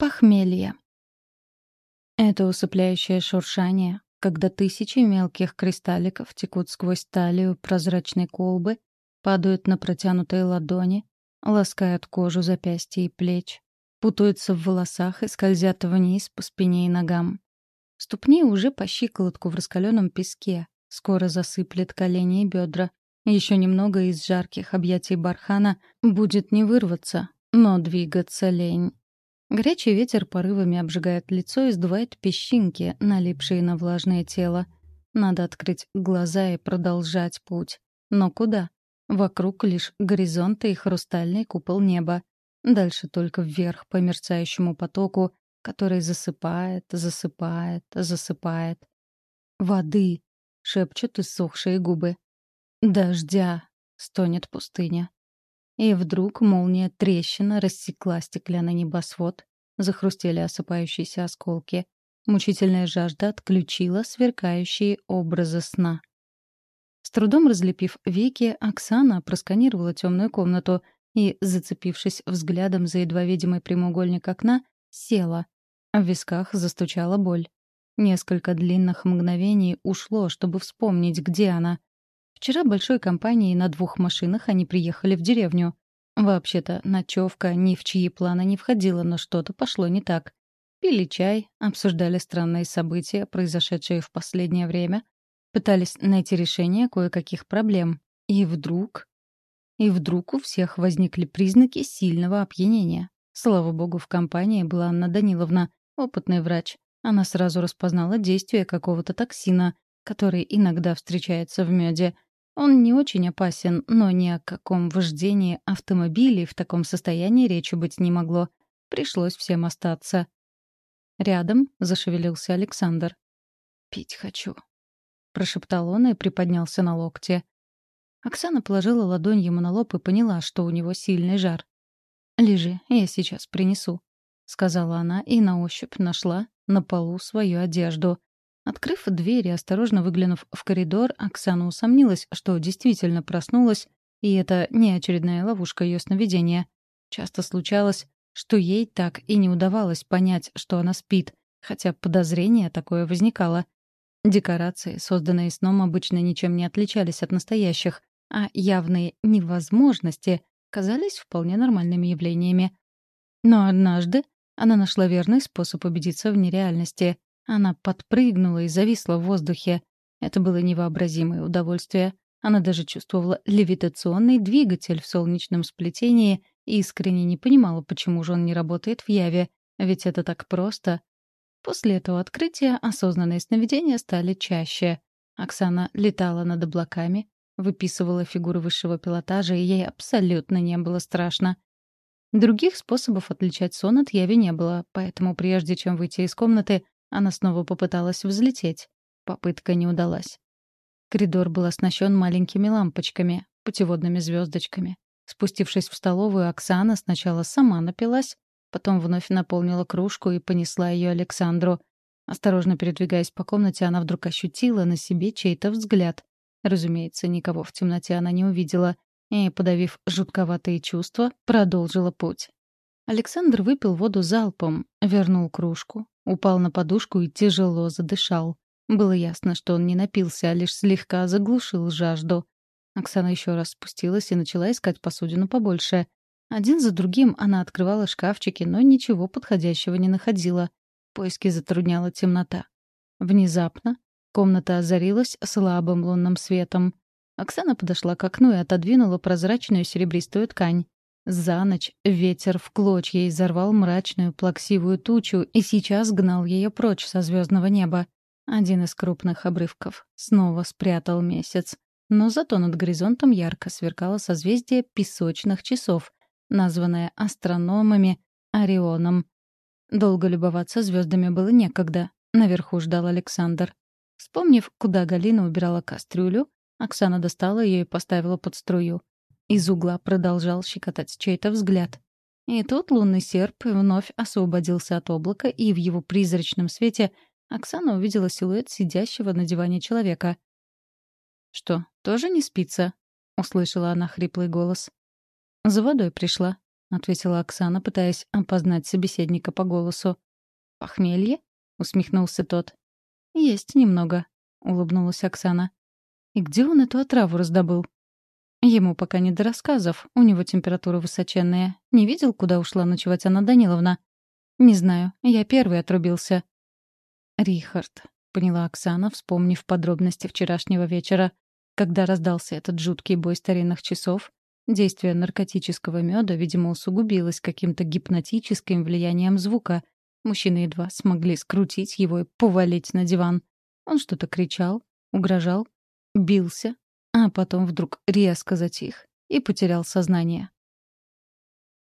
Похмелье. Это усыпляющее шуршание, когда тысячи мелких кристалликов текут сквозь талию прозрачной колбы, падают на протянутые ладони, ласкают кожу запястья и плеч, путаются в волосах и скользят вниз по спине и ногам. Ступни уже по щиколотку в раскаленном песке, скоро засыплет колени и бедра. Еще немного из жарких объятий бархана будет не вырваться, но двигаться лень. Горячий ветер порывами обжигает лицо и сдувает песчинки, налипшие на влажное тело. Надо открыть глаза и продолжать путь. Но куда? Вокруг лишь горизонты и хрустальный купол неба. Дальше только вверх по мерцающему потоку, который засыпает, засыпает, засыпает. «Воды!» — шепчут иссохшие губы. «Дождя!» — стонет пустыня. И вдруг молния трещина рассекла стеклянный небосвод, захрустели осыпающиеся осколки. Мучительная жажда отключила сверкающие образы сна. С трудом разлепив веки, Оксана просканировала темную комнату и, зацепившись взглядом за едва видимый прямоугольник окна, села. В висках застучала боль. Несколько длинных мгновений ушло, чтобы вспомнить, где она. Вчера большой компанией на двух машинах они приехали в деревню. Вообще-то, ночевка ни в чьи планы не входила, но что-то пошло не так. Пили чай, обсуждали странные события, произошедшие в последнее время, пытались найти решение кое-каких проблем. И вдруг... И вдруг у всех возникли признаки сильного опьянения. Слава богу, в компании была Анна Даниловна, опытный врач. Она сразу распознала действие какого-то токсина, который иногда встречается в меде — он не очень опасен, но ни о каком вождении автомобилей в таком состоянии речи быть не могло. Пришлось всем остаться. Рядом зашевелился Александр. «Пить хочу», — прошептал он и приподнялся на локте. Оксана положила ладонь ему на лоб и поняла, что у него сильный жар. «Лежи, я сейчас принесу», — сказала она и на ощупь нашла на полу свою одежду. Открыв дверь и осторожно выглянув в коридор, Оксана усомнилась, что действительно проснулась, и это не очередная ловушка ее сновидения. Часто случалось, что ей так и не удавалось понять, что она спит, хотя подозрение такое возникало. Декорации, созданные сном, обычно ничем не отличались от настоящих, а явные невозможности казались вполне нормальными явлениями. Но однажды она нашла верный способ убедиться в нереальности — она подпрыгнула и зависла в воздухе. Это было невообразимое удовольствие. Она даже чувствовала левитационный двигатель в солнечном сплетении и искренне не понимала, почему же он не работает в Яве, ведь это так просто. После этого открытия осознанные сновидения стали чаще. Оксана летала над облаками, выписывала фигуры высшего пилотажа, и ей абсолютно не было страшно. Других способов отличать сон от яви не было, поэтому прежде чем выйти из комнаты, она снова попыталась взлететь. Попытка не удалась. Коридор был оснащен маленькими лампочками, путеводными звездочками. Спустившись в столовую, Оксана сначала сама напилась, потом вновь наполнила кружку и понесла ее Александру. Осторожно передвигаясь по комнате, она вдруг ощутила на себе чей-то взгляд. Разумеется, никого в темноте она не увидела и, подавив жутковатые чувства, продолжила путь. Александр выпил воду залпом, вернул кружку, упал на подушку и тяжело задышал. Было ясно, что он не напился, а лишь слегка заглушил жажду. Оксана еще раз спустилась и начала искать посудину побольше. Один за другим она открывала шкафчики, но ничего подходящего не находила. Поиски затрудняла темнота. Внезапно комната озарилась слабым лунным светом. Оксана подошла к окну и отодвинула прозрачную серебристую ткань. За ночь ветер в клочья изорвал мрачную плаксивую тучу и сейчас гнал ее прочь со звездного неба. Один из крупных обрывков снова спрятал месяц. Но зато над горизонтом ярко сверкало созвездие песочных часов, названное астрономами Орионом. Долго любоваться звездами было некогда. Наверху ждал Александр. Вспомнив, куда Галина убирала кастрюлю, Оксана достала ее и поставила под струю. Из угла продолжал щекотать чей-то взгляд. И тут лунный серп вновь освободился от облака, и в его призрачном свете Оксана увидела силуэт сидящего на диване человека. «Что, тоже не спится?» — услышала она хриплый голос. «За водой пришла», — ответила Оксана, пытаясь опознать собеседника по голосу. «Похмелье?» — усмехнулся тот. «Есть немного», — улыбнулась Оксана. «И где он эту отраву раздобыл?» Ему пока не до рассказов, у него температура высоченная. Не видел, куда ушла ночевать Анна Даниловна? Не знаю, я первый отрубился. Рихард, поняла Оксана, вспомнив подробности вчерашнего вечера. Когда раздался этот жуткий бой старинных часов, действие наркотического меда, видимо, усугубилось каким-то гипнотическим влиянием звука. Мужчины едва смогли скрутить его и повалить на диван. Он что-то кричал, угрожал, бился, а потом вдруг резко затих и потерял сознание.